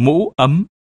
mũ ấm.